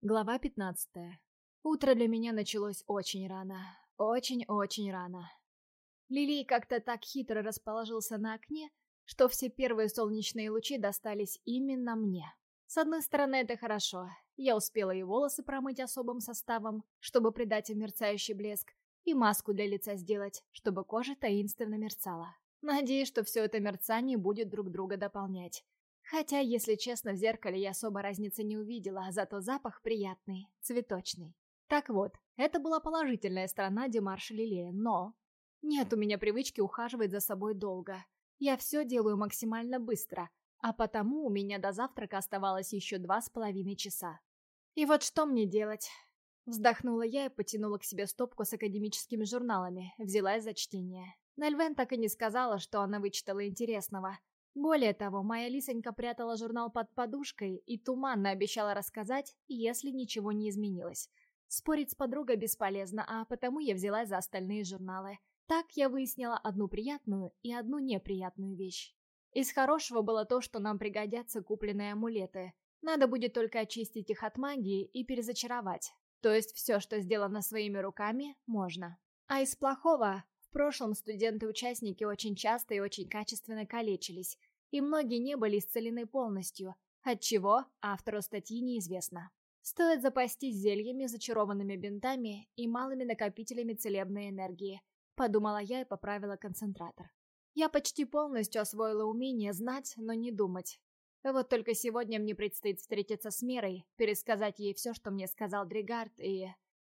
Глава 15. Утро для меня началось очень рано. Очень-очень рано. Лилий как-то так хитро расположился на окне, что все первые солнечные лучи достались именно мне. С одной стороны, это хорошо. Я успела и волосы промыть особым составом, чтобы придать им мерцающий блеск, и маску для лица сделать, чтобы кожа таинственно мерцала. Надеюсь, что все это мерцание будет друг друга дополнять. Хотя, если честно, в зеркале я особо разницы не увидела, зато запах приятный, цветочный. Так вот, это была положительная сторона Демарша Лилея, но... Нет у меня привычки ухаживать за собой долго. Я все делаю максимально быстро, а потому у меня до завтрака оставалось еще два с половиной часа. И вот что мне делать? Вздохнула я и потянула к себе стопку с академическими журналами, взялась за чтение. Нальвен так и не сказала, что она вычитала интересного, более того, моя лисонька прятала журнал под подушкой и туманно обещала рассказать, если ничего не изменилось. Спорить с подругой бесполезно, а потому я взялась за остальные журналы. Так я выяснила одну приятную и одну неприятную вещь. Из хорошего было то, что нам пригодятся купленные амулеты. Надо будет только очистить их от магии и перезачаровать. То есть все, что сделано своими руками, можно. А из плохого в прошлом студенты-участники очень часто и очень качественно калечились, и многие не были исцелены полностью, отчего автору статьи неизвестно. Стоит запастись зельями, зачарованными бинтами и малыми накопителями целебной энергии, подумала я и поправила концентратор. Я почти полностью освоила умение знать, но не думать. Вот только сегодня мне предстоит встретиться с Мерой, пересказать ей все, что мне сказал Дригард, и...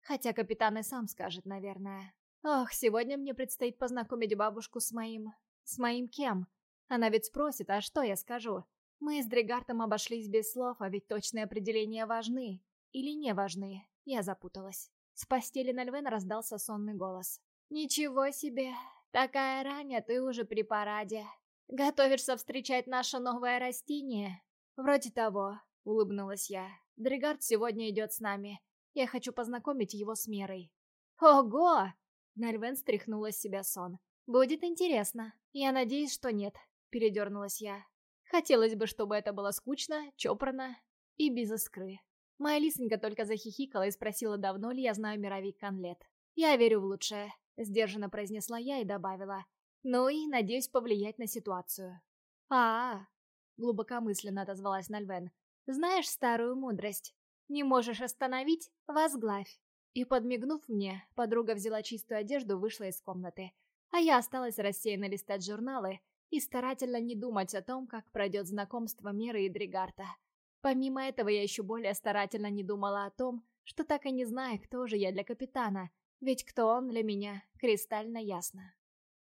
Хотя капитан и сам скажет, наверное. Ох, сегодня мне предстоит познакомить бабушку с моим... С моим кем? Она ведь спросит, а что я скажу? Мы с Дригартом обошлись без слов, а ведь точные определения важны. Или не важны. Я запуталась. С постели на Львен раздался сонный голос. «Ничего себе! Такая ранее ты уже при параде. Готовишься встречать наше новое растение?» «Вроде того», — улыбнулась я. «Дригард сегодня идет с нами. Я хочу познакомить его с Мерой». «Ого!» Нальвен стряхнула с себя сон. «Будет интересно. Я надеюсь, что нет. Передернулась я. Хотелось бы, чтобы это было скучно, чопорно и без искры. Моя лисонька только захихикала и спросила, давно ли я знаю мировик Конлет. «Я верю в лучшее», — сдержанно произнесла я и добавила. «Ну и надеюсь повлиять на ситуацию». «А-а-а», — глубокомысленно отозвалась Нальвен. «Знаешь старую мудрость? Не можешь остановить — возглавь». И подмигнув мне, подруга взяла чистую одежду, вышла из комнаты. А я осталась рассеянно листать журналы, и старательно не думать о том, как пройдет знакомство Меры и Дригарта. Помимо этого, я еще более старательно не думала о том, что так и не знаю, кто же я для капитана, ведь кто он для меня, кристально ясно.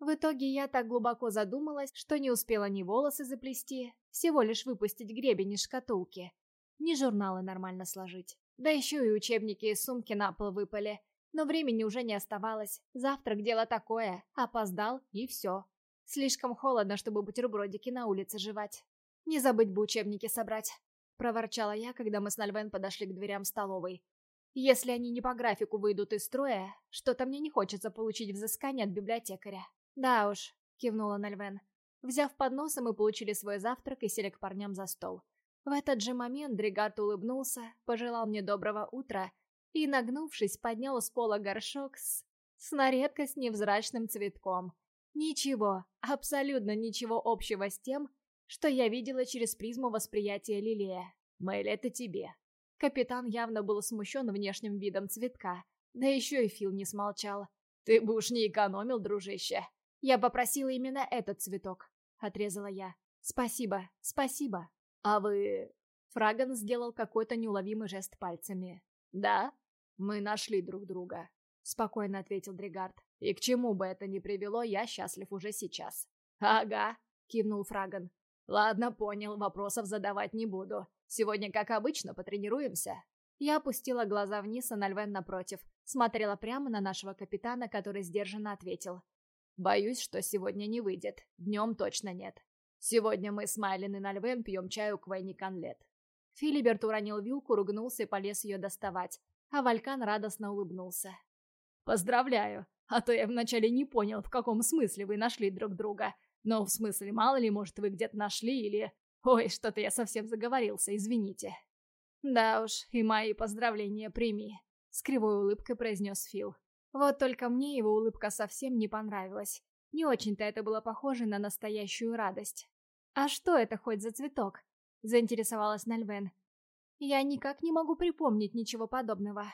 В итоге я так глубоко задумалась, что не успела ни волосы заплести, всего лишь выпустить гребень из шкатулки, ни журналы нормально сложить. Да еще и учебники из сумки на пол выпали. Но времени уже не оставалось. Завтрак дело такое. Опоздал и все. Слишком холодно, чтобы бутербродики на улице жевать. Не забыть бы учебники собрать. Проворчала я, когда мы с Нальвен подошли к дверям столовой. Если они не по графику выйдут из строя, что-то мне не хочется получить взыскание от библиотекаря. Да уж, кивнула Нальвен. Взяв подносы, мы получили свой завтрак и сели к парням за стол. В этот же момент Дригард улыбнулся, пожелал мне доброго утра и, нагнувшись, поднял с пола горшок с... с на редкость невзрачным цветком. Ничего, абсолютно ничего общего с тем, что я видела через призму восприятия Лилея. Мэйль, это тебе. Капитан явно был смущен внешним видом цветка. Да еще и Фил не смолчал. Ты бы уж не экономил, дружище. Я попросила именно этот цветок. Отрезала я. Спасибо, спасибо. А вы... Фраган сделал какой-то неуловимый жест пальцами. Да? Мы нашли друг друга. Спокойно ответил Дригард. И к чему бы это ни привело, я счастлив уже сейчас. Ага, кивнул Фраган. Ладно, понял, вопросов задавать не буду. Сегодня, как обычно, потренируемся. Я опустила глаза вниз, а Нальвен напротив. Смотрела прямо на нашего капитана, который сдержанно ответил. Боюсь, что сегодня не выйдет. Днем точно нет. Сегодня мы с Майлин и Нальвен пьем чай у Квенни Конлет. Филиберт уронил вилку, ругнулся и полез ее доставать. А Валькан радостно улыбнулся. «Поздравляю! А то я вначале не понял, в каком смысле вы нашли друг друга. Но в смысле, мало ли, может, вы где-то нашли или... Ой, что-то я совсем заговорился, извините». Да уж, и мои поздравления прими, с кривой улыбкой произнес Фил. Вот только мне его улыбка совсем не понравилась. Не очень-то это было похоже на настоящую радость. «А что это хоть за цветок?» — заинтересовалась Нальвен. «Я никак не могу припомнить ничего подобного».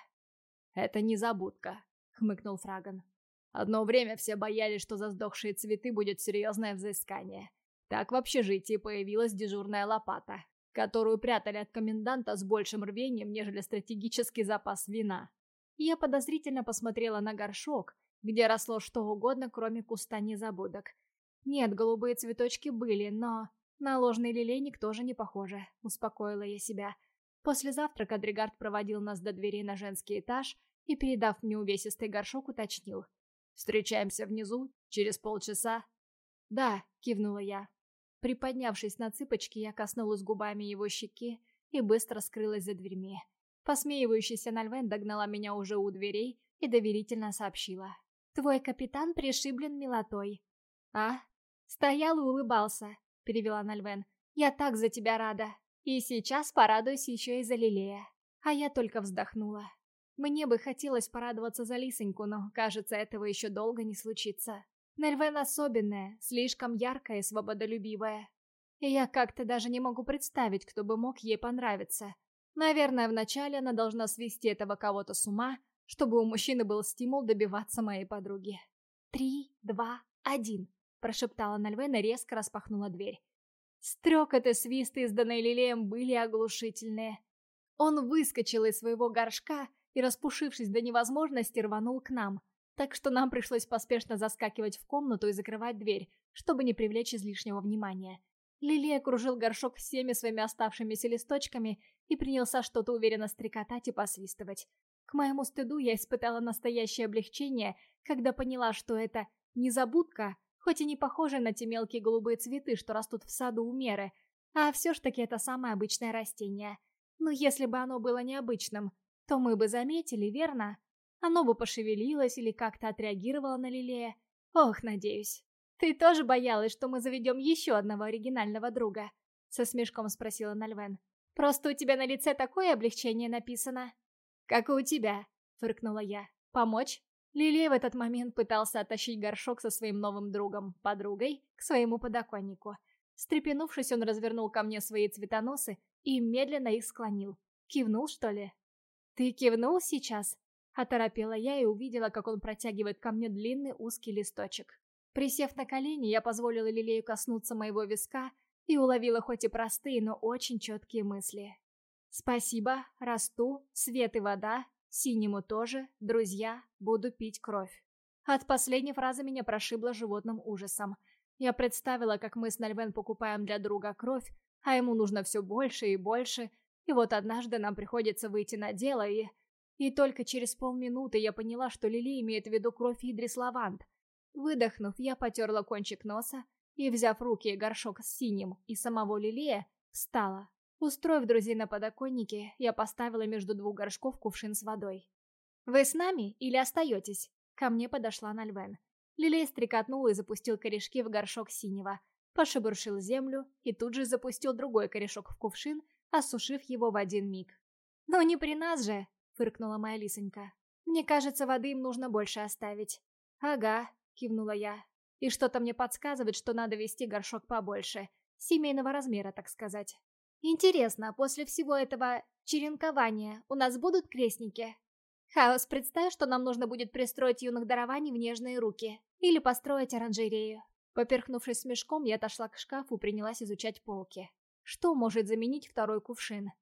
«Это незабудка», — хмыкнул Фраган. «Одно время все боялись, что за сдохшие цветы будет серьезное взыскание. Так в общежитии появилась дежурная лопата, которую прятали от коменданта с большим рвением, нежели стратегический запас вина. Я подозрительно посмотрела на горшок, где росло что угодно, кроме куста незабудок. Нет, голубые цветочки были, но... На ложный лилейник тоже не похоже, успокоила я себя. После завтрака Дригард проводил нас до двери на женский этаж и, передав мне увесистый горшок, уточнил. «Встречаемся внизу? Через полчаса?» «Да», — кивнула я. Приподнявшись на цыпочки, я коснулась губами его щеки и быстро скрылась за дверьми. Посмеивающаяся Нальвен догнала меня уже у дверей и доверительно сообщила. «Твой капитан пришиблен милотой». «А?» «Стоял и улыбался», — перевела Нальвен. «Я так за тебя рада. И сейчас порадуюсь еще и за Лилея». А я только вздохнула. Мне бы хотелось порадоваться за Лисоньку, но, кажется, этого еще долго не случится. Нельвен особенная, слишком яркая и свободолюбивая. И я как-то даже не могу представить, кто бы мог ей понравиться. Наверное, вначале она должна свести этого кого-то с ума, чтобы у мужчины был стимул добиваться моей подруги. «Три, два, один», — прошептала Нальвена и резко распахнула дверь. Стрекот и свисты, изданные Лилеем, были оглушительные. Он выскочил из своего горшка и, распушившись до невозможности, рванул к нам так что нам пришлось поспешно заскакивать в комнату и закрывать дверь, чтобы не привлечь излишнего внимания. Лилия окружил горшок всеми своими оставшимися листочками и принялся что-то уверенно стрекотать и посвистывать. К моему стыду я испытала настоящее облегчение, когда поняла, что это незабудка, хоть и не похожая на те мелкие голубые цветы, что растут в саду у Меры, а все ж таки это самое обычное растение. Но если бы оно было необычным, то мы бы заметили, верно? Оно бы пошевелилось или как-то отреагировало на Лилея. Ох, надеюсь. «Ты тоже боялась, что мы заведем еще одного оригинального друга?» Со смешком спросила Нальвен. «Просто у тебя на лице такое облегчение написано». «Как и у тебя», — фыркнула я. «Помочь?» Лилей в этот момент пытался оттащить горшок со своим новым другом, подругой, к своему подоконнику. Стрепенувшись, он развернул ко мне свои цветоносы и медленно их склонил. Кивнул, что ли? «Ты кивнул сейчас?» Оторопела я и увидела, как он протягивает ко мне длинный узкий листочек. Присев на колени, я позволила Лилею коснуться моего виска и уловила хоть и простые, но очень четкие мысли. «Спасибо, расту, свет и вода, синему тоже, друзья, буду пить кровь». От последней фразы меня прошибло животным ужасом. Я представила, как мы с Нальвен покупаем для друга кровь, а ему нужно все больше и больше, и вот однажды нам приходится выйти на дело и... И только через полминуты я поняла, что Лили имеет в виду кровь Идрис Лавант. Выдохнув, я потерла кончик носа и, взяв руки горшок с синим и самого Лилия, встала. Устроив друзей на подоконнике, я поставила между двух горшков кувшин с водой. «Вы с нами или остаетесь?» Ко мне подошла Нальвен. Лилей стрекотнул и запустил корешки в горшок синего, пошебуршил землю и тут же запустил другой корешок в кувшин, осушив его в один миг. «Ну не при нас же!» фыркнула моя лисонька. «Мне кажется, воды им нужно больше оставить». «Ага», — кивнула я. «И что-то мне подсказывает, что надо вести горшок побольше. Семейного размера, так сказать». «Интересно, после всего этого черенкования у нас будут крестники?» «Хаос, представь, что нам нужно будет пристроить юных дарований в нежные руки. Или построить оранжерею». Поперхнувшись смешком, я отошла к шкафу и принялась изучать полки. Что может заменить второй кувшин?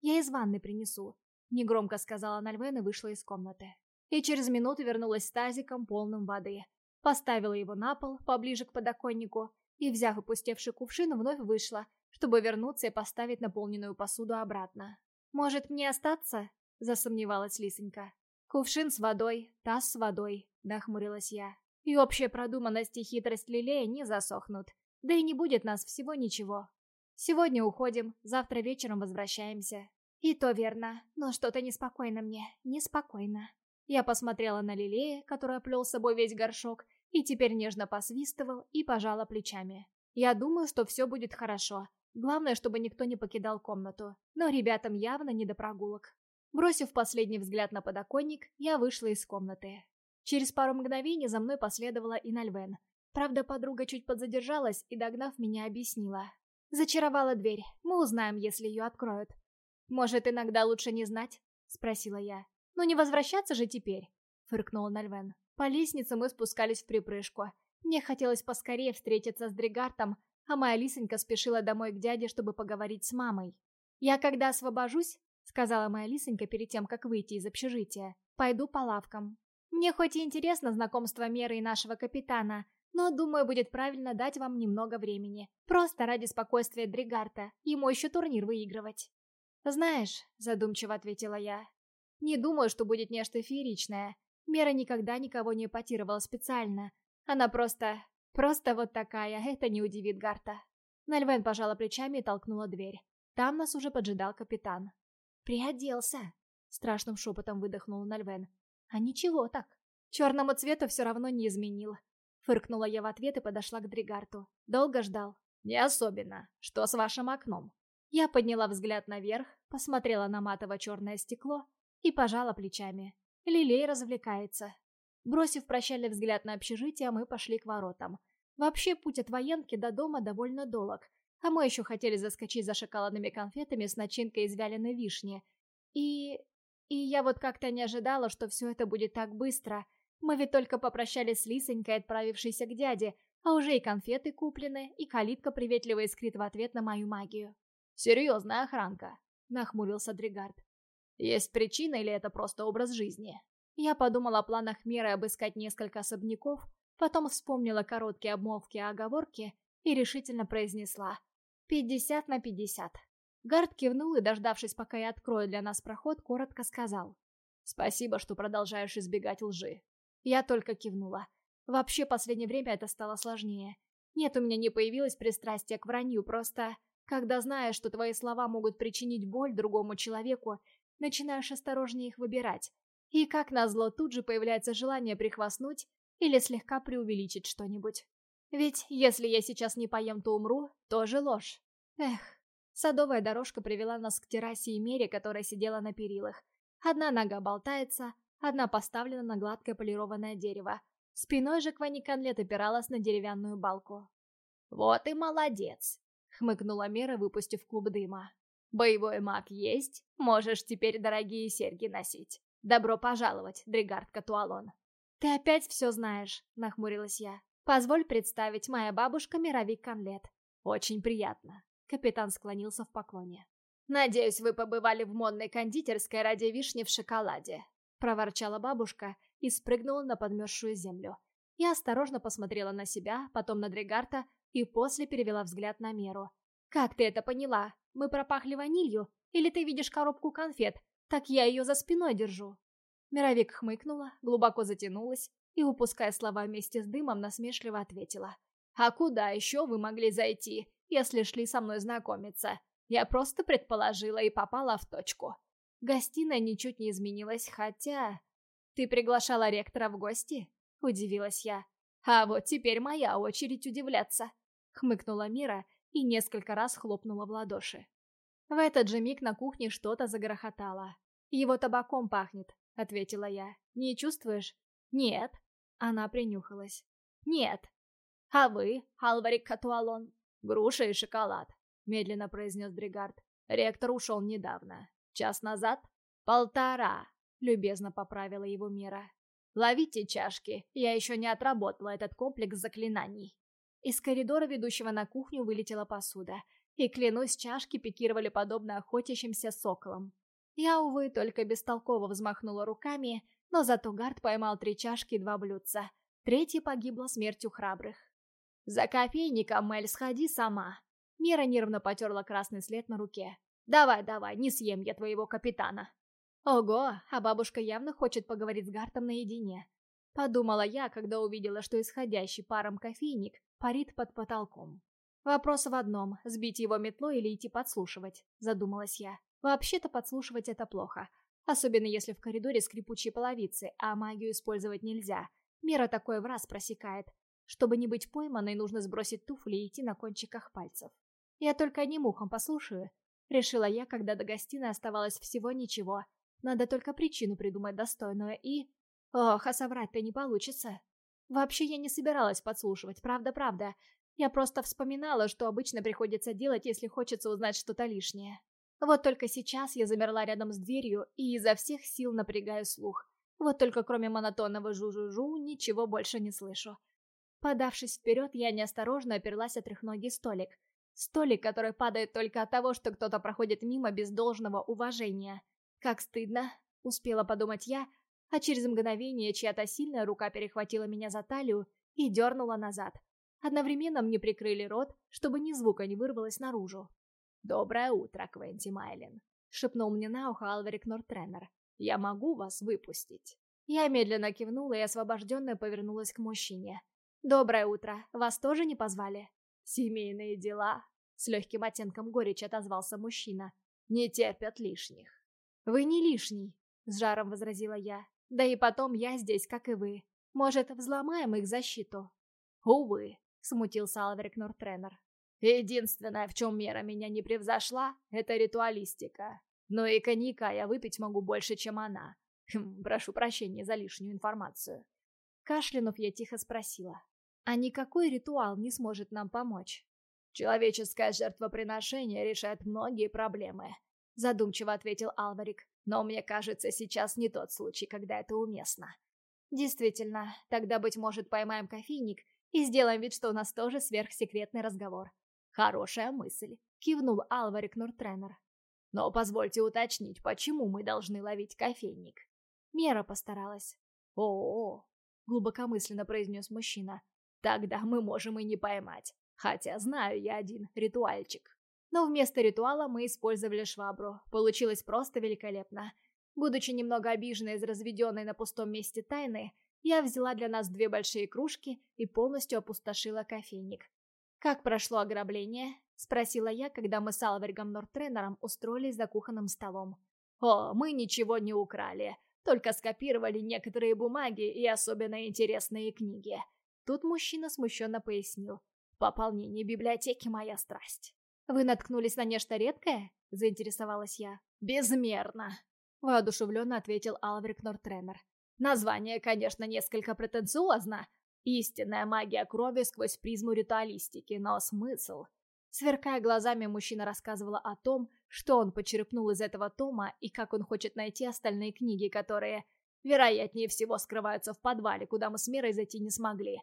Я из ванны принесу. Негромко сказала Нальвен и вышла из комнаты. И через минуту вернулась с тазиком, полным воды. Поставила его на пол, поближе к подоконнику, и, взяв опустевший кувшин, вновь вышла, чтобы вернуться и поставить наполненную посуду обратно. «Может, мне остаться?» – засомневалась Лисонька. «Кувшин с водой, таз с водой», – нахмурилась я. «И общая продуманность и хитрость Лилея не засохнут. Да и не будет нас всего ничего. Сегодня уходим, завтра вечером возвращаемся. И то верно, но что-то неспокойно мне, неспокойно. Я посмотрела на Лилея, который оплел с собой весь горшок, и теперь нежно посвистывал и пожала плечами. Я думаю, что все будет хорошо. Главное, чтобы никто не покидал комнату, но ребятам явно не до прогулок. Бросив последний взгляд на подоконник, я вышла из комнаты. Через пару мгновений за мной последовала и Нальвен. Правда, подруга чуть подзадержалась и, догнав меня, объяснила. «Зачаровала дверь. Мы узнаем, если ее откроют». «Может, иногда лучше не знать?» — спросила я. «Ну не возвращаться же теперь?» — фыркнула Нальвен. По лестнице мы спускались в припрыжку. Мне хотелось поскорее встретиться с Дригартом, а моя лисонька спешила домой к дяде, чтобы поговорить с мамой. «Я когда освобожусь, — сказала моя лисонька перед тем, как выйти из общежития, — пойду по лавкам. Мне хоть и интересно знакомство Меры и нашего капитана, но, думаю, будет правильно дать вам немного времени. Просто ради спокойствия Дригарта. Ему еще турнир выигрывать. «Знаешь», — задумчиво ответила я, — «не думаю, что будет нечто фееричное. Мера никогда никого не эпатировала специально. Она просто... просто вот такая, это не удивит Гарта». Нальвен пожала плечами и толкнула дверь. Там нас уже поджидал капитан. «Приоделся!» — страшным шепотом выдохнул Нальвен. «А ничего так. Черному цвету все равно не изменил. Фыркнула я в ответ и подошла к Дригарту. Долго ждал? Не особенно. Что с вашим окном? Я подняла взгляд наверх, посмотрела на матово-черное стекло и пожала плечами. Лилей развлекается. Бросив прощальный взгляд на общежитие, мы пошли к воротам. Вообще, путь от военки до дома довольно долг, а мы еще хотели заскочить за шоколадными конфетами с начинкой из вяленой вишни. И... и я вот как-то не ожидала, что все это будет так быстро — мы ведь только попрощались с Лисонькой, отправившейся к дяде, а уже и конфеты куплены, и калитка приветливо искрит в ответ на мою магию. «Серьезная охранка», — нахмурился Дригард. «Есть причина или это просто образ жизни?» Я подумала о планах меры обыскать несколько особняков, потом вспомнила короткие обмолвки и оговорки и решительно произнесла «Пятьдесят на пятьдесят». Гард кивнул и, дождавшись, пока я открою для нас проход, коротко сказал «Спасибо, что продолжаешь избегать лжи. Я только кивнула. Вообще, последнее время это стало сложнее. Нет, у меня не появилось пристрастия к вранью, просто... Когда знаешь, что твои слова могут причинить боль другому человеку, начинаешь осторожнее их выбирать. И как назло, тут же появляется желание прихвастнуть или слегка преувеличить что-нибудь. Ведь если я сейчас не поем, то умру, тоже ложь. Эх, садовая дорожка привела нас к террасе и мере, которая сидела на перилах. Одна нога болтается, Одна поставлена на гладкое полированное дерево. Спиной же Квани Конлет опиралась на деревянную балку. «Вот и молодец!» — хмыкнула Мера, выпустив клуб дыма. «Боевой маг есть? Можешь теперь дорогие серьги носить. Добро пожаловать, Дригард Катуалон!» «Ты опять все знаешь», — нахмурилась я. «Позволь представить, моя бабушка Мировик Конлет». «Очень приятно», — капитан склонился в поклоне. «Надеюсь, вы побывали в модной кондитерской ради вишни в шоколаде проворчала бабушка и спрыгнула на подмерзшую землю. Я осторожно посмотрела на себя, потом на Дрегарта и после перевела взгляд на Меру. «Как ты это поняла? Мы пропахли ванилью? Или ты видишь коробку конфет? Так я ее за спиной держу». Мировик хмыкнула, глубоко затянулась и, упуская слова вместе с дымом, насмешливо ответила. «А куда еще вы могли зайти, если шли со мной знакомиться? Я просто предположила и попала в точку. Гостиная ничуть не изменилась, хотя... «Ты приглашала ректора в гости?» — удивилась я. «А вот теперь моя очередь удивляться», — хмыкнула Мира и несколько раз хлопнула в ладоши. В этот же миг на кухне что-то загрохотало. «Его табаком пахнет», — ответила я. «Не чувствуешь?» «Нет». Она принюхалась. «Нет». «А вы, Алварик Катуалон?» «Груша и шоколад», — медленно произнес Бригард. «Ректор ушел недавно. Час назад? Полтора, любезно поправила его Мира. Ловите чашки, я еще не отработала этот комплекс заклинаний. Из коридора, ведущего на кухню, вылетела посуда. И, клянусь, чашки пикировали подобно охотящимся соколам. Я, увы, только бестолково взмахнула руками, но зато Гард поймал три чашки и два блюдца. Третья погибла смертью храбрых. «За кофейником, Мэль, сходи сама!» Мира нервно потерла красный след на руке. Давай, давай, не съем я твоего капитана. Ого, а бабушка явно хочет поговорить с Гартом наедине. Подумала я, когда увидела, что исходящий паром кофейник парит под потолком. Вопрос в одном, сбить его метлой или идти подслушивать, задумалась я. Вообще-то подслушивать это плохо. Особенно если в коридоре скрипучие половицы, а магию использовать нельзя. Мера такое в раз просекает. Чтобы не быть пойманной, нужно сбросить туфли и идти на кончиках пальцев. Я только одним ухом послушаю. Решила я, когда до гостиной оставалось всего ничего. Надо только причину придумать достойную и... Ох, а соврать-то не получится. Вообще я не собиралась подслушивать, правда-правда. Я просто вспоминала, что обычно приходится делать, если хочется узнать что-то лишнее. Вот только сейчас я замерла рядом с дверью и изо всех сил напрягаю слух. Вот только кроме монотонного жу-жу-жу ничего больше не слышу. Подавшись вперед, я неосторожно оперлась о трехногий столик. Столик, который падает только от того, что кто-то проходит мимо без должного уважения. Как стыдно, успела подумать я, а через мгновение чья-то сильная рука перехватила меня за талию и дернула назад. Одновременно мне прикрыли рот, чтобы ни звука не вырвалось наружу. «Доброе утро, Квенти Майлин», — шепнул мне на ухо Алварик Нортренер. «Я могу вас выпустить». Я медленно кивнула и освобожденно повернулась к мужчине. «Доброе утро. Вас тоже не позвали?» «Семейные дела», — с легким оттенком горечи отозвался мужчина. «Не терпят лишних». «Вы не лишний», — с жаром возразила я. «Да и потом я здесь, как и вы. Может, взломаем их защиту?» «Увы», — смутился Алверик Нортренер. Единственное, в чем мера меня не превзошла, это ритуалистика. Но и коньяка я выпить могу больше, чем она. Хм, прошу прощения за лишнюю информацию. Кашлянув, я тихо спросила. А никакой ритуал не сможет нам помочь? Человеческое жертвоприношение решает многие проблемы. Задумчиво ответил Алварик. Но мне кажется, сейчас не тот случай, когда это уместно. Действительно, тогда, быть может, поймаем кофейник и сделаем вид, что у нас тоже сверхсекретный разговор. «Хорошая мысль», — кивнул Алварик Нортренер. «Но позвольте уточнить, почему мы должны ловить кофейник?» Мера постаралась. «О-о-о», — глубокомысленно произнес мужчина. «Тогда мы можем и не поймать. Хотя знаю я один ритуальчик». Но вместо ритуала мы использовали швабру. Получилось просто великолепно. Будучи немного обиженной из разведенной на пустом месте тайны, я взяла для нас две большие кружки и полностью опустошила кофейник. «Как прошло ограбление?» — спросила я, когда мы с Алвергом Нортренером устроились за кухонным столом. «О, мы ничего не украли, только скопировали некоторые бумаги и особенно интересные книги». Тут мужчина смущенно пояснил. «Пополнение библиотеки — моя страсть». «Вы наткнулись на нечто редкое?» — заинтересовалась я. «Безмерно!» — воодушевленно ответил Алврик Нортренер. «Название, конечно, несколько претенциозно, Истинная магия крови сквозь призму ритуалистики, но смысл... Сверкая глазами, мужчина рассказывал о том, что он почерпнул из этого тома и как он хочет найти остальные книги, которые, вероятнее всего, скрываются в подвале, куда мы с Мирой зайти не смогли.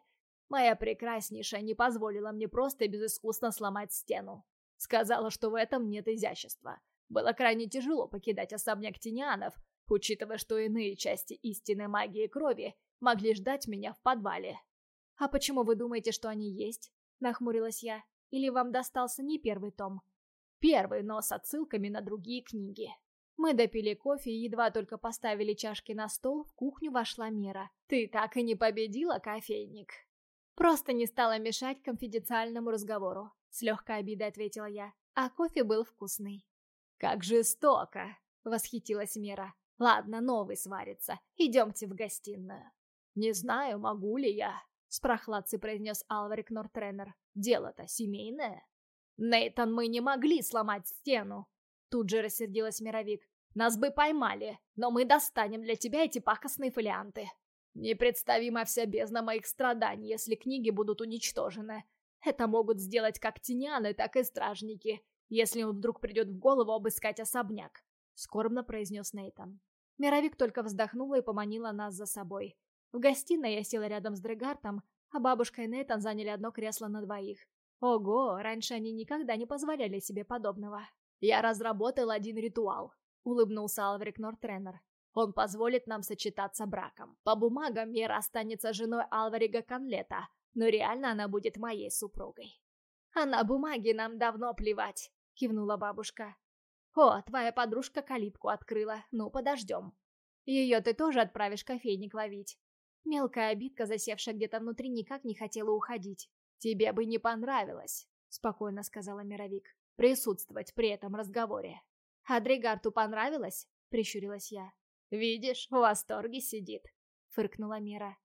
Моя прекраснейшая не позволила мне просто и безыскусно сломать стену. Сказала, что в этом нет изящества. Было крайне тяжело покидать особняк тинианов, учитывая, что иные части истинной магии крови могли ждать меня в подвале. «А почему вы думаете, что они есть?» — нахмурилась я. «Или вам достался не первый том?» «Первый, но с отсылками на другие книги». Мы допили кофе и едва только поставили чашки на стол, в кухню вошла Мира. «Ты так и не победила, кофейник!» «Просто не стала мешать конфиденциальному разговору», — с легкой обидой ответила я. А кофе был вкусный. «Как жестоко!» — восхитилась Мира. «Ладно, новый сварится. Идемте в гостиную». «Не знаю, могу ли я», с прохладцей произнес Алварик Нортренер. «Дело-то семейное». «Нейтан, мы не могли сломать стену!» Тут же рассердилась Мировик. «Нас бы поймали, но мы достанем для тебя эти пакостные фолианты». Непредставима вся бездна моих страданий, если книги будут уничтожены. Это могут сделать как тиняны, так и стражники, если им вдруг придет в голову обыскать особняк», — скорбно произнес Нейтан. Мировик только вздохнула и поманила нас за собой. В гостиной я села рядом с Дрегартом, а бабушка и Нейтан заняли одно кресло на двоих. Ого, раньше они никогда не позволяли себе подобного. «Я разработал один ритуал», — улыбнулся Алврик Нортренер. «Он позволит нам сочетаться браком. По бумагам Мера останется женой Алварига Конлета, но реально она будет моей супругой». «А на бумаге нам давно плевать», — кивнула бабушка. «О, твоя подружка калитку открыла, ну подождем». «Ее ты тоже отправишь кофейник ловить?» Мелкая обидка, засевшая где-то внутри, никак не хотела уходить. «Тебе бы не понравилось», — спокойно сказала Мировик, — «присутствовать при этом разговоре». «А Дригарту понравилось?» — прищурилась я. «Видишь, в восторге сидит», — фыркнула Мира.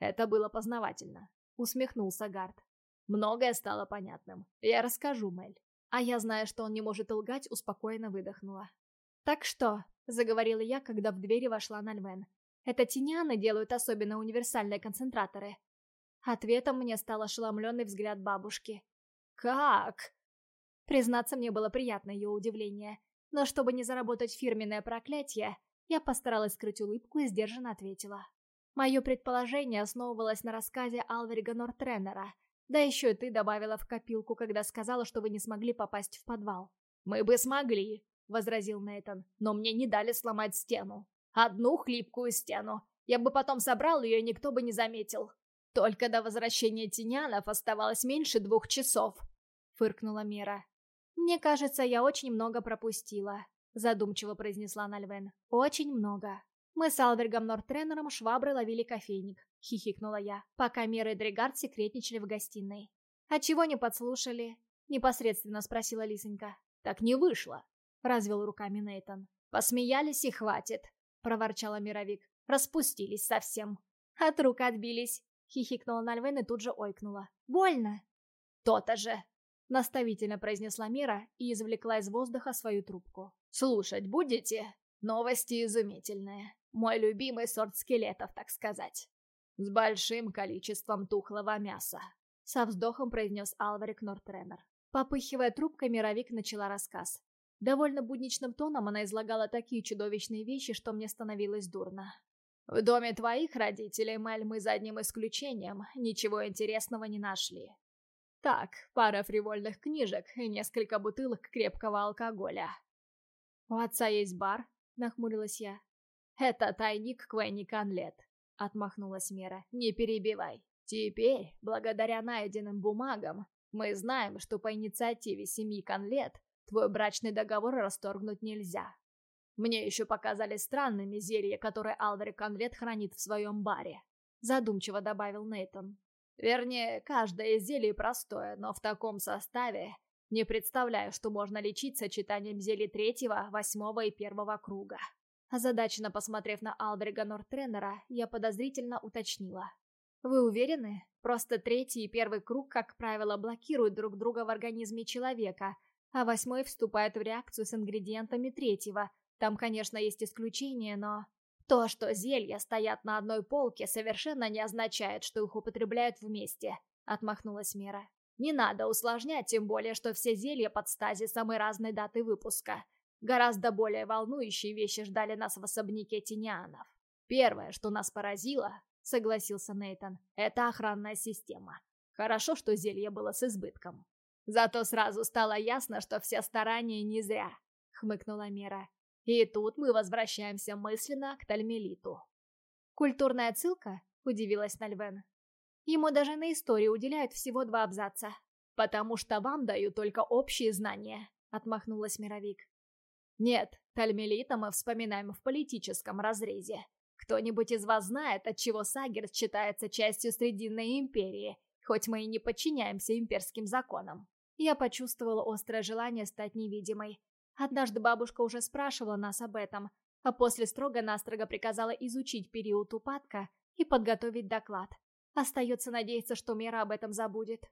«Это было познавательно», — усмехнулся Гард. «Многое стало понятным. Я расскажу, Мель». А я, зная, что он не может лгать, успокоенно выдохнула. «Так что?» — заговорила я, когда в двери вошла Нальвен. «Это тиняны делают особенно универсальные концентраторы». Ответом мне стал ошеломленный взгляд бабушки. «Как?» Признаться, мне было приятно ее удивление. Но чтобы не заработать фирменное проклятие, я постаралась скрыть улыбку и сдержанно ответила. Мое предположение основывалось на рассказе Алверига Нортренера. Да еще и ты добавила в копилку, когда сказала, что вы не смогли попасть в подвал. «Мы бы смогли», — возразил Нейтон, «но мне не дали сломать стену. Одну хлипкую стену. Я бы потом собрал ее, и никто бы не заметил. Только до возвращения тенянов оставалось меньше двух часов», — фыркнула Мера. «Мне кажется, я очень много пропустила», — задумчиво произнесла Нальвен. «Очень много». «Мы с Алвергом Нортренером швабры ловили кофейник», — хихикнула я, пока Мера и Дрегард секретничали в гостиной. «А чего не подслушали?» — непосредственно спросила Лисонька. «Так не вышло», — развел руками Нейтон. «Посмеялись и хватит», — проворчала Мировик. «Распустились совсем». «От рук отбились», — хихикнула Нальвен и тут же ойкнула. «Больно». «То-то же», Наставительно произнесла Мира и извлекла из воздуха свою трубку. «Слушать будете? Новости изумительные. Мой любимый сорт скелетов, так сказать. С большим количеством тухлого мяса», — со вздохом произнес Алварик Нортренер. Попыхивая трубкой, Мировик начала рассказ. Довольно будничным тоном она излагала такие чудовищные вещи, что мне становилось дурно. «В доме твоих родителей, Мэль, мы за одним исключением ничего интересного не нашли. Так, пара фривольных книжек и несколько бутылок крепкого алкоголя. «У отца есть бар?» — нахмурилась я. «Это тайник Квенни Конлет», — отмахнулась Мера. «Не перебивай. Теперь, благодаря найденным бумагам, мы знаем, что по инициативе семьи Конлет твой брачный договор расторгнуть нельзя. Мне еще показали странными зелья, которые Алвер Конлет хранит в своем баре», — задумчиво добавил Нейтон. Вернее, каждое зелье простое, но в таком составе не представляю, что можно лечить сочетанием зелий третьего, восьмого и первого круга. Озадаченно посмотрев на Алдрига Нортренера, я подозрительно уточнила. «Вы уверены? Просто третий и первый круг, как правило, блокируют друг друга в организме человека, а восьмой вступает в реакцию с ингредиентами третьего. Там, конечно, есть исключения, но...» То, что зелья стоят на одной полке, совершенно не означает, что их употребляют вместе», — отмахнулась Мера. «Не надо усложнять, тем более, что все зелья под стазисом и разной даты выпуска. Гораздо более волнующие вещи ждали нас в особняке тенианов. Первое, что нас поразило, — согласился Нейтон, — это охранная система. Хорошо, что зелье было с избытком. Зато сразу стало ясно, что все старания не зря, — хмыкнула Мера. И тут мы возвращаемся мысленно к Тальмелиту. «Культурная отсылка?» – удивилась Нальвен. «Ему даже на истории уделяют всего два абзаца». «Потому что вам даю только общие знания», – отмахнулась Мировик. «Нет, Тальмелита мы вспоминаем в политическом разрезе. Кто-нибудь из вас знает, от чего Сагер считается частью Срединной империи, хоть мы и не подчиняемся имперским законам?» Я почувствовала острое желание стать невидимой, Однажды бабушка уже спрашивала нас об этом, а после строго-настрого приказала изучить период упадка и подготовить доклад. Остается надеяться, что Мера об этом забудет.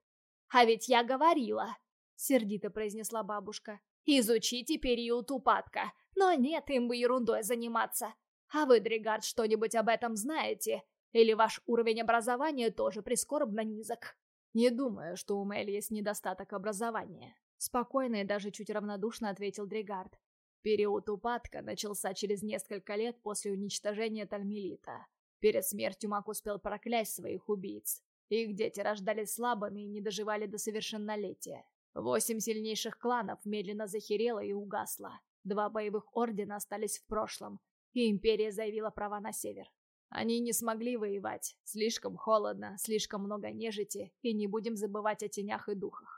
«А ведь я говорила!» — сердито произнесла бабушка. «Изучите период упадка, но нет им бы ерундой заниматься. А вы, Дригард, что-нибудь об этом знаете? Или ваш уровень образования тоже прискорбно низок?» «Не думаю, что у Мэль есть недостаток образования», Спокойно и даже чуть равнодушно ответил Дригард. Период упадка начался через несколько лет после уничтожения Тальмелита. Перед смертью маг успел проклясть своих убийц. Их дети рождались слабыми и не доживали до совершеннолетия. Восемь сильнейших кланов медленно захерело и угасло. Два боевых ордена остались в прошлом, и Империя заявила права на север. Они не смогли воевать. Слишком холодно, слишком много нежити, и не будем забывать о тенях и духах.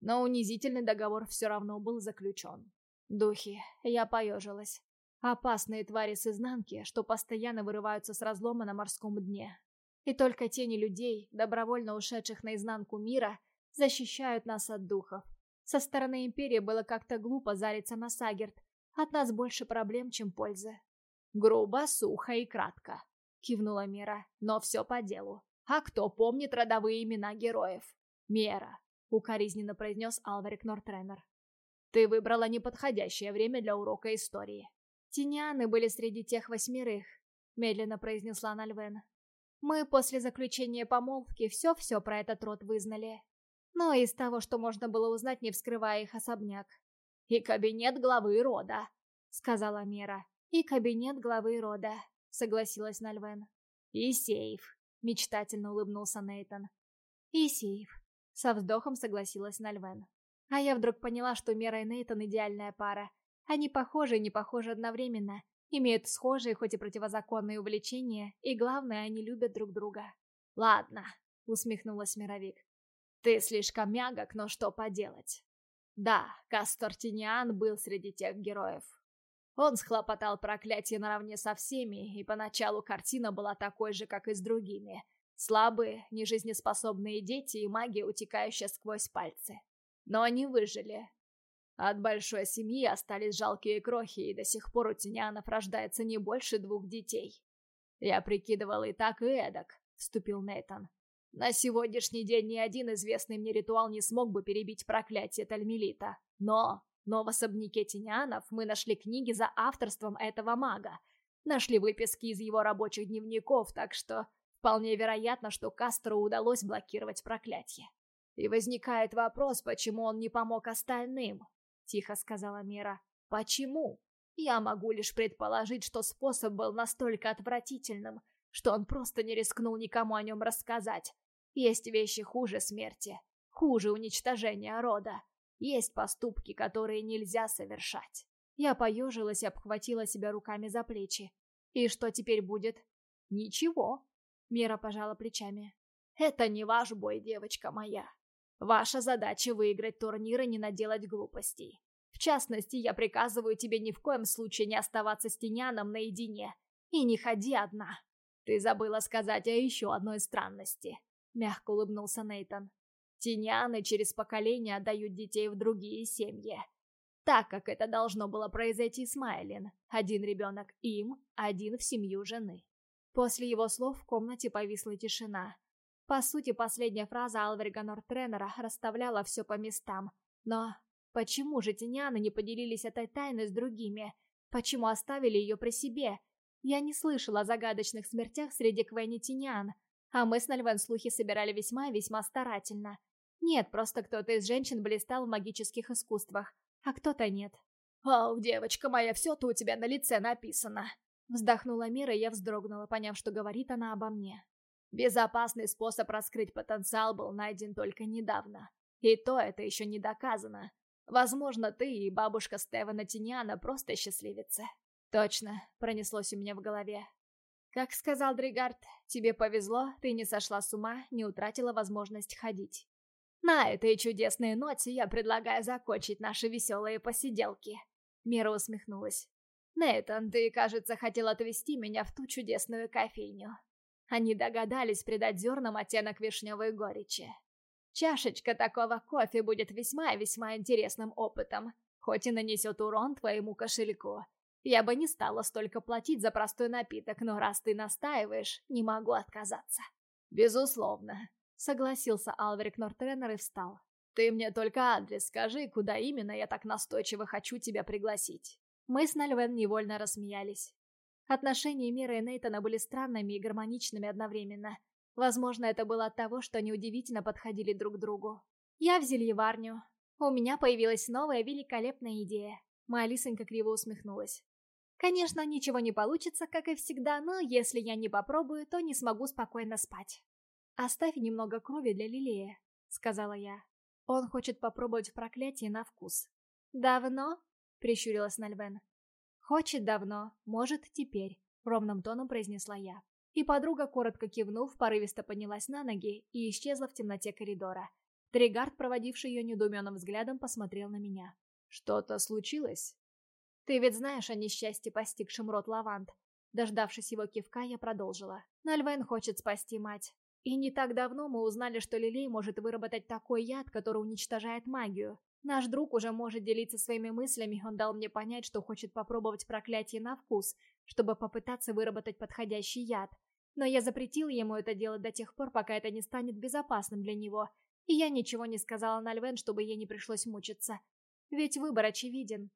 Но унизительный договор все равно был заключен. Духи, я поежилась. Опасные твари с изнанки, что постоянно вырываются с разлома на морском дне. И только тени людей, добровольно ушедших наизнанку мира, защищают нас от духов. Со стороны Империи было как-то глупо зариться на Сагерт. От нас больше проблем, чем пользы. Грубо, сухо и кратко. Кивнула Мера, но все по делу. А кто помнит родовые имена героев? Мера, — укоризненно произнес Алварик Нортренер. Ты выбрала неподходящее время для урока истории. Тинианы были среди тех восьмерых, медленно произнесла Нальвен. Мы после заключения помолвки все-все про этот род вызнали. Но из того, что можно было узнать, не вскрывая их особняк. «И кабинет главы рода», — сказала Мера. «И кабинет главы рода», — согласилась Нальвен. «И сейф», — мечтательно улыбнулся Нейтон. «И сейф», — со вздохом согласилась Нальвен. А я вдруг поняла, что Мера и Нейтон идеальная пара. Они похожи и не похожи одновременно, имеют схожие, хоть и противозаконные увлечения, и главное, они любят друг друга. «Ладно», — усмехнулась Мировик. «Ты слишком мягок, но что поделать?» Да, Кастортиниан был среди тех героев. Он схлопотал проклятие наравне со всеми, и поначалу картина была такой же, как и с другими. Слабые, нежизнеспособные дети и магия, утекающая сквозь пальцы. Но они выжили. От большой семьи остались жалкие крохи, и до сих пор у Тинианов рождается не больше двух детей. Я прикидывал и так, и эдак, вступил Нейтан. На сегодняшний день ни один известный мне ритуал не смог бы перебить проклятие Тальмелита. Но, но в особняке Тинианов мы нашли книги за авторством этого мага. Нашли выписки из его рабочих дневников, так что вполне вероятно, что Кастеру удалось блокировать проклятие. И возникает вопрос, почему он не помог остальным, тихо сказала Мира. Почему? Я могу лишь предположить, что способ был настолько отвратительным, что он просто не рискнул никому о нем рассказать. Есть вещи хуже смерти, хуже уничтожения рода. Есть поступки, которые нельзя совершать. Я поежилась и обхватила себя руками за плечи. И что теперь будет? Ничего. Мира пожала плечами. Это не ваш бой, девочка моя. Ваша задача выиграть турнир и не наделать глупостей. В частности, я приказываю тебе ни в коем случае не оставаться с Тиняном наедине. И не ходи одна. Ты забыла сказать о еще одной странности мягко улыбнулся Нейтон. Тиняны через поколения отдают детей в другие семьи. Так, как это должно было произойти с Майлин. Один ребенок им, один в семью жены. После его слов в комнате повисла тишина. По сути, последняя фраза Алверга Нортренера расставляла все по местам. Но почему же тиняны не поделились этой тайной с другими? Почему оставили ее при себе? Я не слышала о загадочных смертях среди квенитинян, а мы с Нальвен слухи собирали весьма и весьма старательно. Нет, просто кто-то из женщин блистал в магических искусствах, а кто-то нет. «Ох, девочка моя, все-то у тебя на лице написано!» Вздохнула Мира, и я вздрогнула, поняв, что говорит она обо мне. Безопасный способ раскрыть потенциал был найден только недавно. И то это еще не доказано. Возможно, ты и бабушка Стевана Тиньяна просто счастливицы. Точно, пронеслось у меня в голове. Как сказал Дригард, тебе повезло, ты не сошла с ума, не утратила возможность ходить. На этой чудесной ноте я предлагаю закончить наши веселые посиделки. Мира усмехнулась. Нейтан, ты, кажется, хотел отвезти меня в ту чудесную кофейню. Они догадались придать зернам оттенок вишневой горечи. Чашечка такого кофе будет весьма-весьма интересным опытом, хоть и нанесет урон твоему кошельку. Я бы не стала столько платить за простой напиток, но раз ты настаиваешь, не могу отказаться. Безусловно, согласился Алверик Нортренер и встал. Ты мне только адрес скажи, куда именно я так настойчиво хочу тебя пригласить. Мы с Нальвен невольно рассмеялись. Отношения Мира и Нейтана были странными и гармоничными одновременно. Возможно, это было от того, что они удивительно подходили друг к другу. Я в зельеварню. У меня появилась новая великолепная идея. Моя лисонька криво усмехнулась. Конечно, ничего не получится, как и всегда, но если я не попробую, то не смогу спокойно спать. «Оставь немного крови для Лилея», — сказала я. «Он хочет попробовать проклятие на вкус». «Давно?» — прищурилась Нальвен. «Хочет давно, может, теперь», — ровным тоном произнесла я. И подруга, коротко кивнув, порывисто поднялась на ноги и исчезла в темноте коридора. Тригард, проводивший ее недоуменным взглядом, посмотрел на меня. «Что-то случилось?» Ты ведь знаешь о несчастье, постигшем род Лавант. Дождавшись его кивка, я продолжила. Нальвен хочет спасти мать. И не так давно мы узнали, что Лилей может выработать такой яд, который уничтожает магию. Наш друг уже может делиться своими мыслями, он дал мне понять, что хочет попробовать проклятие на вкус, чтобы попытаться выработать подходящий яд. Но я запретила ему это делать до тех пор, пока это не станет безопасным для него. И я ничего не сказала Нальвен, чтобы ей не пришлось мучиться. Ведь выбор очевиден.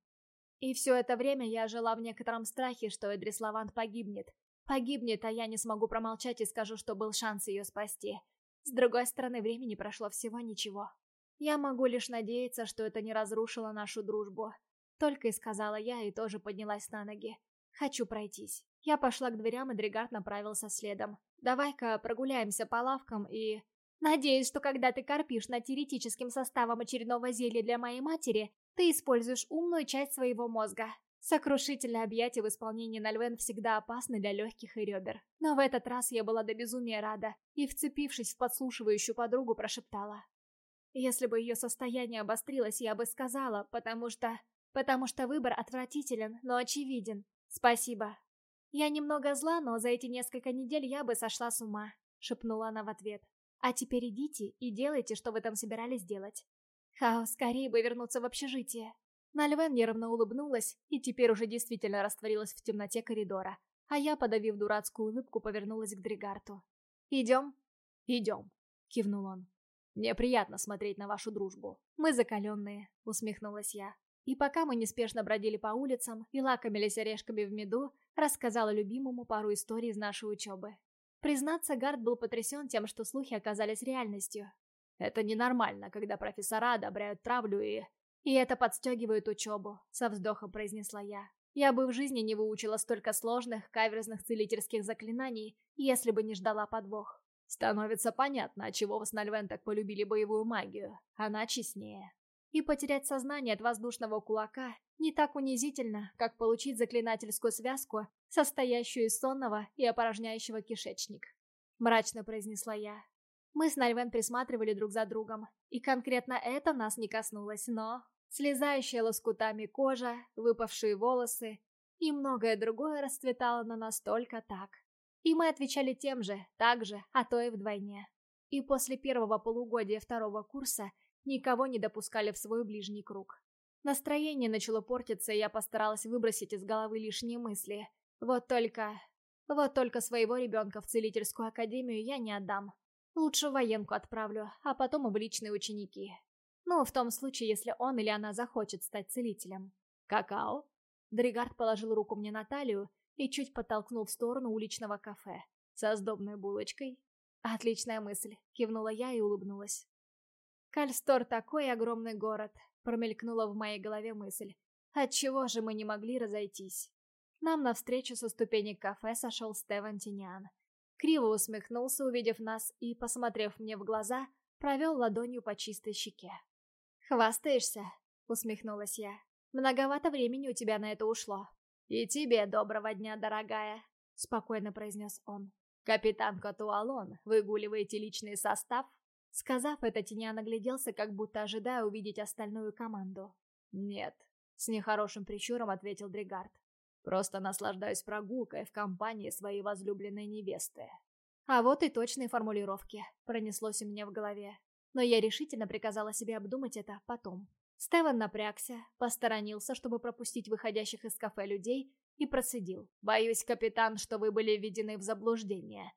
И все это время я жила в некотором страхе, что Эдрис Лавант погибнет. Погибнет, а я не смогу промолчать и скажу, что был шанс ее спасти. С другой стороны, времени прошло всего ничего. Я могу лишь надеяться, что это не разрушило нашу дружбу. Только и сказала я и тоже поднялась на ноги. Хочу пройтись. Я пошла к дверям, и Дригард направился следом. Давай-ка прогуляемся по лавкам и... Надеюсь, что когда ты корпишь над теоретическим составом очередного зелья для моей матери, ты используешь умную часть своего мозга. Сокрушительное объятие в исполнении Нальвен всегда опасны для легких и ребер. Но в этот раз я была до безумия рада и, вцепившись в подслушивающую подругу, прошептала. Если бы ее состояние обострилось, я бы сказала, потому что... Потому что выбор отвратителен, но очевиден. Спасибо. Я немного зла, но за эти несколько недель я бы сошла с ума, шепнула она в ответ. А теперь идите и делайте, что вы там собирались делать. Хаос, скорее бы вернуться в общежитие. Нальвен нервно улыбнулась и теперь уже действительно растворилась в темноте коридора, а я, подавив дурацкую улыбку, повернулась к Дригарту. «Идем?» «Идем», — кивнул он. «Мне приятно смотреть на вашу дружбу». «Мы закаленные», — усмехнулась я. И пока мы неспешно бродили по улицам и лакомились орешками в меду, рассказала любимому пару историй из нашей учебы. Признаться, Гард был потрясен тем, что слухи оказались реальностью. Это ненормально, когда профессора одобряют травлю и... И это подстегивает учебу, со вздохом произнесла я. Я бы в жизни не выучила столько сложных, каверзных целительских заклинаний, если бы не ждала подвох. Становится понятно, отчего вы с Нальвен так полюбили боевую магию. Она честнее. И потерять сознание от воздушного кулака не так унизительно, как получить заклинательскую связку, состоящую из сонного и опорожняющего кишечник. Мрачно произнесла я. Мы с Нальвен присматривали друг за другом, и конкретно это нас не коснулось, но... Слезающая лоскутами кожа, выпавшие волосы и многое другое расцветало на нас только так. И мы отвечали тем же, так же, а то и вдвойне. И после первого полугодия второго курса никого не допускали в свой ближний круг. Настроение начало портиться, и я постаралась выбросить из головы лишние мысли. Вот только... Вот только своего ребенка в целительскую академию я не отдам. Лучше в военку отправлю, а потом и в личные ученики. Ну, в том случае, если он или она захочет стать целителем. Какао? Дригард положил руку мне на талию и чуть подтолкнул в сторону уличного кафе. Со сдобной булочкой. Отличная мысль, кивнула я и улыбнулась. Кальстор такой огромный город, промелькнула в моей голове мысль. Отчего же мы не могли разойтись? Нам навстречу со ступенек кафе сошел Стеван Тиниан. Криво усмехнулся, увидев нас, и, посмотрев мне в глаза, провел ладонью по чистой щеке. «Хвастаешься?» — усмехнулась я. «Многовато времени у тебя на это ушло». «И тебе доброго дня, дорогая», — спокойно произнес он. «Капитан Катуалон, выгуливаете личный состав?» Сказав это, Тинян огляделся, как будто ожидая увидеть остальную команду. «Нет», — с нехорошим прищуром ответил Дригард. Просто наслаждаюсь прогулкой в компании своей возлюбленной невесты. А вот и точные формулировки, пронеслось у меня в голове. Но я решительно приказала себе обдумать это потом. Стеван напрягся, посторонился, чтобы пропустить выходящих из кафе людей, и процедил. «Боюсь, капитан, что вы были введены в заблуждение.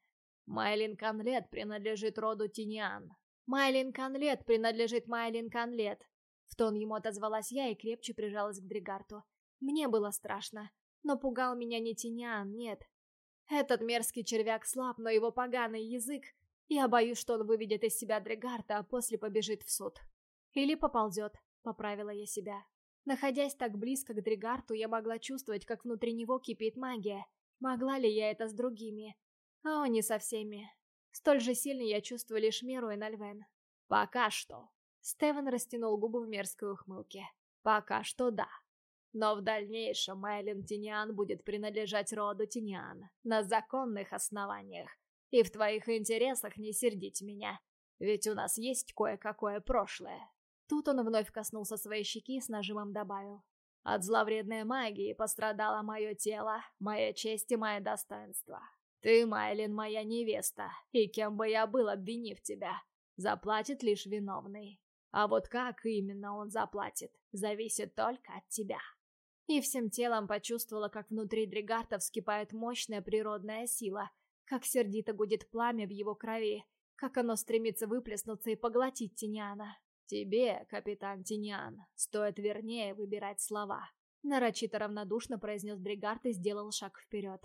Майлин Конлет принадлежит роду Тиниан». «Майлин Конлет принадлежит Майлин Конлет», — в тон ему отозвалась я и крепче прижалась к Дригарту. Мне было страшно. Но пугал меня не Тинян, нет. Этот мерзкий червяк слаб, но его поганый язык... Я боюсь, что он выведет из себя Дрегарта, а после побежит в суд. Или поползет, поправила я себя. Находясь так близко к Дрегарту, я могла чувствовать, как внутри него кипит магия. Могла ли я это с другими? О, не со всеми. Столь же сильно я чувствую лишь Меру и Нальвен. Пока что. Стевен растянул губы в мерзкой ухмылке. Пока что да. Но в дальнейшем Майлин Тиниан будет принадлежать роду Тиниан на законных основаниях. И в твоих интересах не сердить меня, ведь у нас есть кое-какое прошлое. Тут он вновь коснулся своей щеки и с нажимом добавил. От зловредной магии пострадало мое тело, моя честь и мое достоинство. Ты, Майлин, моя невеста, и кем бы я был, обвинив тебя, заплатит лишь виновный. А вот как именно он заплатит, зависит только от тебя и всем телом почувствовала, как внутри Дригарта вскипает мощная природная сила, как сердито гудит пламя в его крови, как оно стремится выплеснуться и поглотить Тиняна. «Тебе, капитан Тиньян, стоит вернее выбирать слова», нарочито равнодушно произнес Бригард и сделал шаг вперед.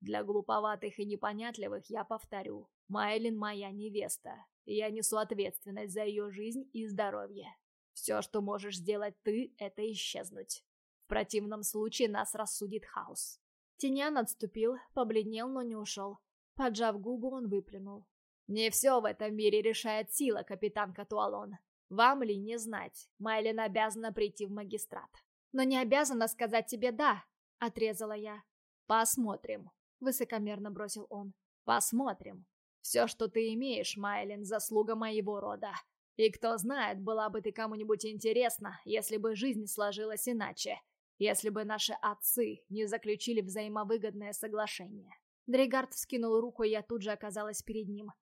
«Для глуповатых и непонятливых я повторю. Майлин моя невеста, я несу ответственность за ее жизнь и здоровье. Все, что можешь сделать ты, это исчезнуть. В противном случае нас рассудит хаос». Тиньян отступил, побледнел, но не ушел. Поджав губы, он выплюнул. «Не все в этом мире решает сила, капитан Катуалон. Вам ли не знать, Майлин обязана прийти в магистрат. Но не обязана сказать тебе «да», — отрезала я. «Посмотрим», — высокомерно бросил он. «Посмотрим. Все, что ты имеешь, Майлин, заслуга моего рода. И кто знает, была бы ты кому-нибудь интересна, если бы жизнь сложилась иначе, если бы наши отцы не заключили взаимовыгодное соглашение». Дригард вскинул руку, и я тут же оказалась перед ним.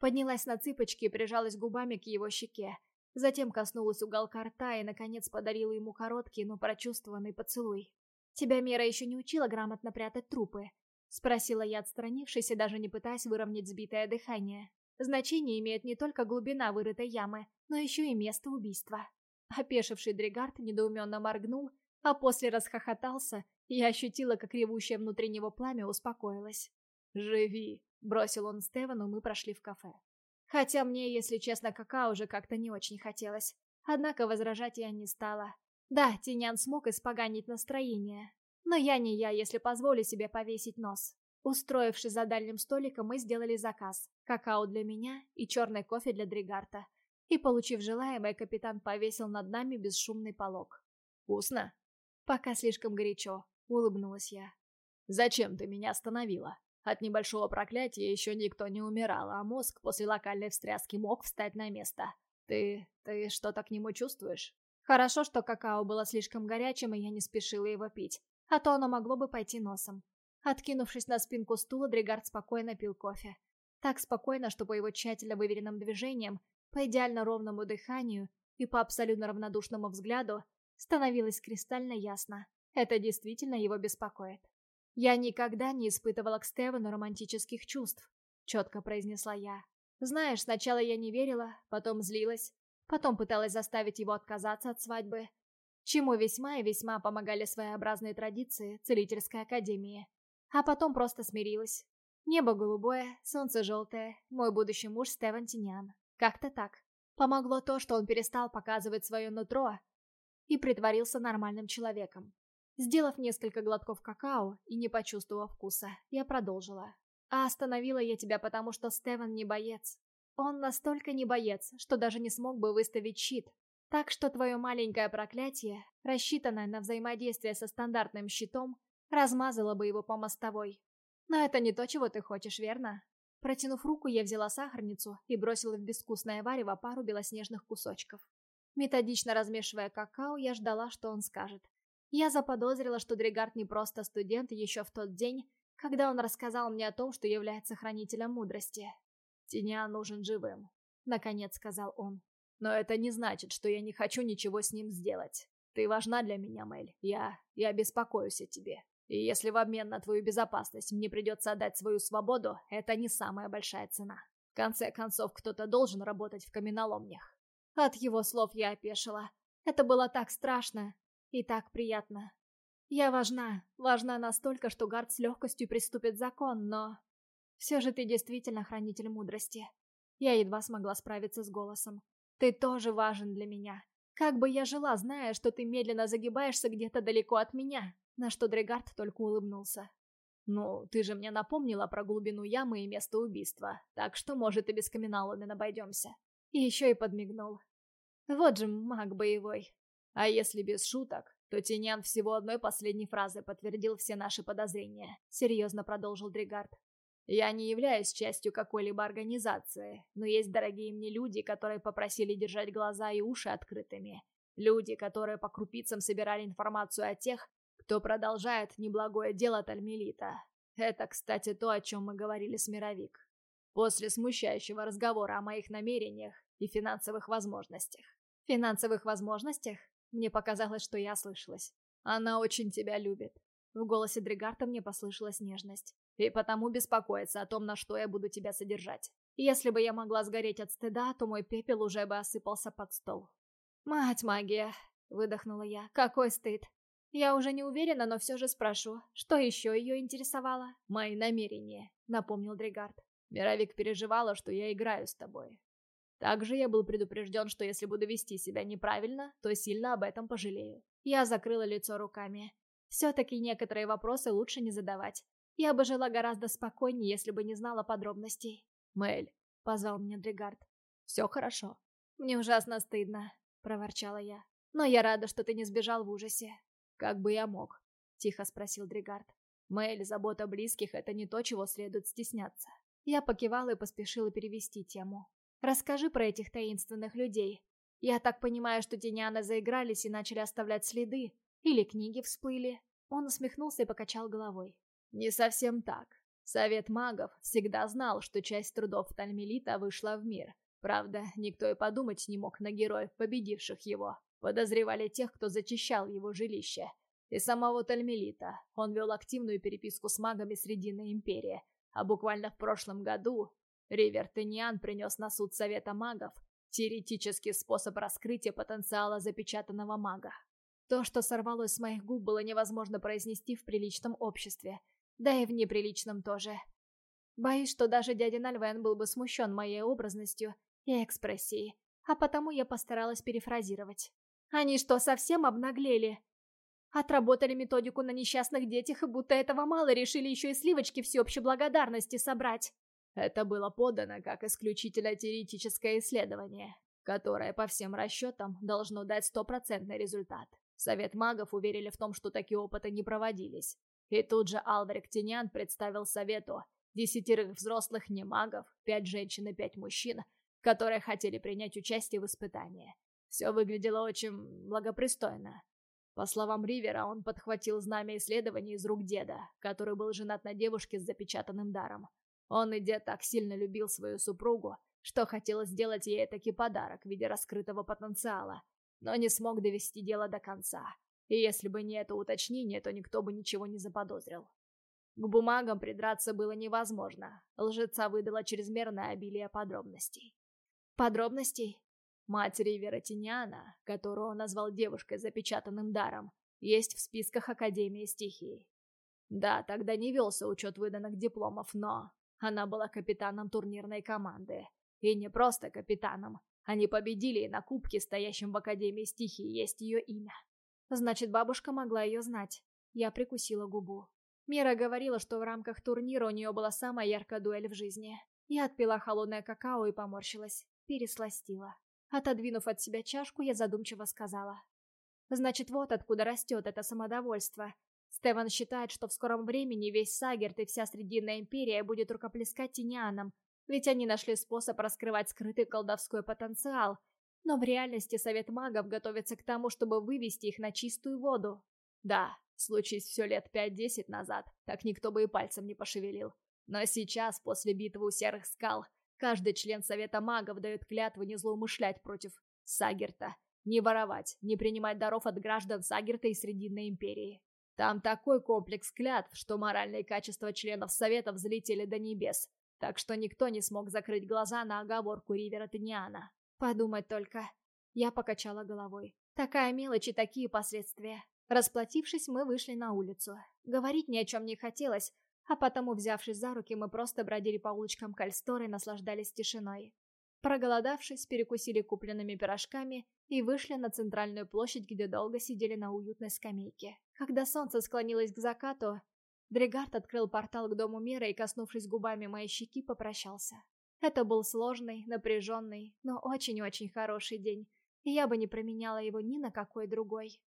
Поднялась на цыпочки и прижалась губами к его щеке. Затем коснулась уголка рта и, наконец, подарила ему короткий, но прочувствованный поцелуй. «Тебя Мера еще не учила грамотно прятать трупы?» — спросила я, отстранившись и даже не пытаясь выровнять сбитое дыхание. Значение имеет не только глубина вырытой ямы, но еще и место убийства. Опешивший Дригард недоуменно моргнул, а после расхохотался, и я ощутила, как ревущее внутри него пламя успокоилось. «Живи!» — бросил он Стевану, мы прошли в кафе. Хотя мне, если честно, какао уже как-то не очень хотелось. Однако возражать я не стала. Да, Тинян смог испоганить настроение. Но я не я, если позволю себе повесить нос. Устроившись за дальним столиком, мы сделали заказ. Какао для меня и черный кофе для Дригарта. И, получив желаемое, капитан повесил над нами бесшумный полог. «Вкусно?» «Пока слишком горячо», — улыбнулась я. «Зачем ты меня остановила?» От небольшого проклятия еще никто не умирал, а мозг после локальной встряски мог встать на место. Ты... ты что-то к нему чувствуешь? Хорошо, что какао было слишком горячим, и я не спешила его пить. А то оно могло бы пойти носом. Откинувшись на спинку стула, Дригард спокойно пил кофе. Так спокойно, что по его тщательно выверенным движениям, по идеально ровному дыханию и по абсолютно равнодушному взгляду становилось кристально ясно. Это действительно его беспокоит. «Я никогда не испытывала к Стевену романтических чувств», — четко произнесла я. «Знаешь, сначала я не верила, потом злилась, потом пыталась заставить его отказаться от свадьбы, чему весьма и весьма помогали своеобразные традиции целительской академии. А потом просто смирилась. Небо голубое, солнце желтое, мой будущий муж Стевен Тиньян. Как-то так. Помогло то, что он перестал показывать свое нутро и притворился нормальным человеком. Сделав несколько глотков какао и не почувствовав вкуса, я продолжила. А остановила я тебя, потому что Стевен не боец. Он настолько не боец, что даже не смог бы выставить щит. Так что твое маленькое проклятие, рассчитанное на взаимодействие со стандартным щитом, размазало бы его по мостовой. Но это не то, чего ты хочешь, верно? Протянув руку, я взяла сахарницу и бросила в безвкусное варево пару белоснежных кусочков. Методично размешивая какао, я ждала, что он скажет. Я заподозрила, что Дригард не просто студент еще в тот день, когда он рассказал мне о том, что является хранителем мудрости. «Тиня нужен живым», — наконец сказал он. «Но это не значит, что я не хочу ничего с ним сделать. Ты важна для меня, Мэль. Я... я беспокоюсь о тебе. И если в обмен на твою безопасность мне придется отдать свою свободу, это не самая большая цена. В конце концов, кто-то должен работать в каменоломнях». От его слов я опешила. Это было так страшно. И так приятно. Я важна, важна настолько, что Гард с легкостью приступит закон, но... Все же ты действительно хранитель мудрости. Я едва смогла справиться с голосом. Ты тоже важен для меня. Как бы я жила, зная, что ты медленно загибаешься где-то далеко от меня? На что Дрегард только улыбнулся. «Ну, ты же мне напомнила про глубину ямы и место убийства, так что, может, и без каменоломен обойдемся». И еще и подмигнул. Вот же маг боевой. А если без шуток, то Тинян всего одной последней фразы подтвердил все наши подозрения. Серьезно продолжил Дригард. Я не являюсь частью какой-либо организации, но есть дорогие мне люди, которые попросили держать глаза и уши открытыми. Люди, которые по крупицам собирали информацию о тех, кто продолжает неблагое дело Тальмелита. Это, кстати, то, о чем мы говорили с Мировик. После смущающего разговора о моих намерениях и финансовых возможностях. Финансовых возможностях? Мне показалось, что я слышалась. Она очень тебя любит. В голосе Дригарта мне послышалась нежность. И потому беспокоится о том, на что я буду тебя содержать. Если бы я могла сгореть от стыда, то мой пепел уже бы осыпался под стол. «Мать магия!» — выдохнула я. «Какой стыд!» Я уже не уверена, но все же спрошу, что еще ее интересовало? «Мои намерения», — напомнил Дригард. «Мировик переживала, что я играю с тобой. Также я был предупрежден, что если буду вести себя неправильно, то сильно об этом пожалею». Я закрыла лицо руками. Все-таки некоторые вопросы лучше не задавать. Я бы жила гораздо спокойнее, если бы не знала подробностей. «Мэль», — позвал меня Дригард, — «все хорошо». «Мне ужасно стыдно», — проворчала я. «Но я рада, что ты не сбежал в ужасе». «Как бы я мог?» — тихо спросил Дригард. «Мэль, забота близких — это не то, чего следует стесняться». Я покивала и поспешила перевести тему. «Расскажи про этих таинственных людей. Я так понимаю, что Тиняна заигрались и начали оставлять следы. Или книги всплыли». Он усмехнулся и покачал головой. «Не совсем так. Совет магов всегда знал, что часть трудов Тальмелита вышла в мир. Правда, никто и подумать не мог на героев, победивших его. Подозревали тех, кто зачищал его жилище. И самого Тальмелита. Он вел активную переписку с магами Срединной Империи. А буквально в прошлом году Ривер Тениан принес на суд Совета магов теоретический способ раскрытия потенциала запечатанного мага. То, что сорвалось с моих губ, было невозможно произнести в приличном обществе – да и в неприличном тоже. Боюсь, что даже дядя Нальвен был бы смущен моей образностью и экспрессией, а потому я постаралась перефразировать. Они что, совсем обнаглели? Отработали методику на несчастных детях, и будто этого мало, решили еще и сливочки всеобщей благодарности собрать. Это было подано как исключительно теоретическое исследование, которое, по всем расчетам, должно дать стопроцентный результат. Совет магов уверили в том, что такие опыты не проводились, и тут же Алварик Тинян представил совету десятерых взрослых немагов, пять женщин и пять мужчин, которые хотели принять участие в испытании. Все выглядело очень благопристойно. По словам Ривера, он подхватил знамя исследований из рук деда, который был женат на девушке с запечатанным даром. Он и дед так сильно любил свою супругу, что хотел сделать ей таки подарок в виде раскрытого потенциала, но не смог довести дело до конца. И если бы не это уточнение, то никто бы ничего не заподозрил. К бумагам придраться было невозможно. Лжеца выдала чрезмерное обилие подробностей. Подробностей? Мать Ривера Тиниана, которую он назвал девушкой запечатанным даром, есть в списках Академии стихий. Да, тогда не велся учет выданных дипломов, но она была капитаном турнирной команды. И не просто капитаном. Они победили, и на кубке, стоящем в Академии стихий, есть ее имя. Значит, бабушка могла ее знать. Я прикусила губу. Мира говорила, что в рамках турнира у нее была самая яркая дуэль в жизни. Я отпила холодное какао и поморщилась. Пересластила. Отодвинув от себя чашку, я задумчиво сказала. Значит, вот откуда растет это самодовольство. Стеван считает, что в скором времени весь Сагерт и вся Срединная Империя будет рукоплескать тенянам, ведь они нашли способ раскрывать скрытый колдовской потенциал, но в реальности Совет Магов готовится к тому, чтобы вывести их на чистую воду. Да, случись все лет пять-десять назад, так никто бы и пальцем не пошевелил. Но сейчас, после битвы у Серых Скал, каждый член Совета Магов дает клятву не злоумышлять против Сагерта, не воровать, не принимать даров от граждан Сагерта и Срединной Империи. Там такой комплекс клятв, что моральные качества членов Совета взлетели до небес, так что никто не смог закрыть глаза на оговорку Ривера Тениана. Подумать только. Я покачала головой. Такая мелочь и такие последствия. Расплатившись, мы вышли на улицу. Говорить ни о чем не хотелось, а потому, взявшись за руки, мы просто бродили по улочкам Кальсторы и наслаждались тишиной. Проголодавшись, перекусили купленными пирожками и вышли на центральную площадь, где долго сидели на уютной скамейке. Когда солнце склонилось к закату, Дрегард открыл портал к дому мира и, коснувшись губами моей щеки, попрощался. Это был сложный, напряженный, но очень-очень хороший день, и я бы не променяла его ни на какой другой.